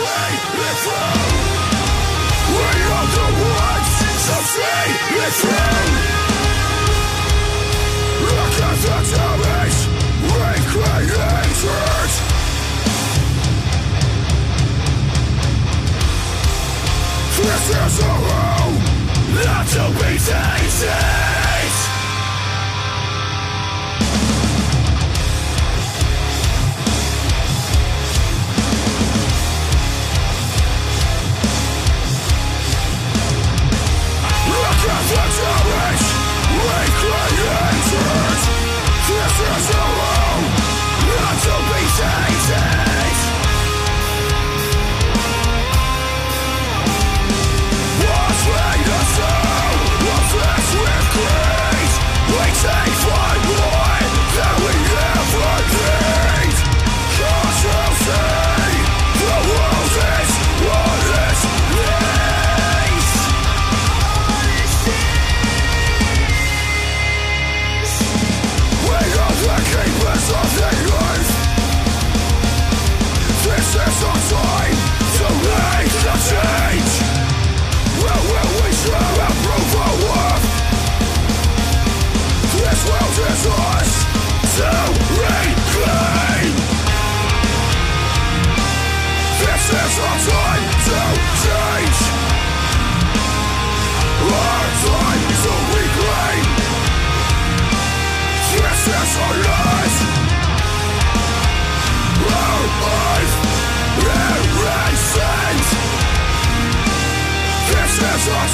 sea me through We are the ones so see through Look at the damage we created This is a room not to be tainted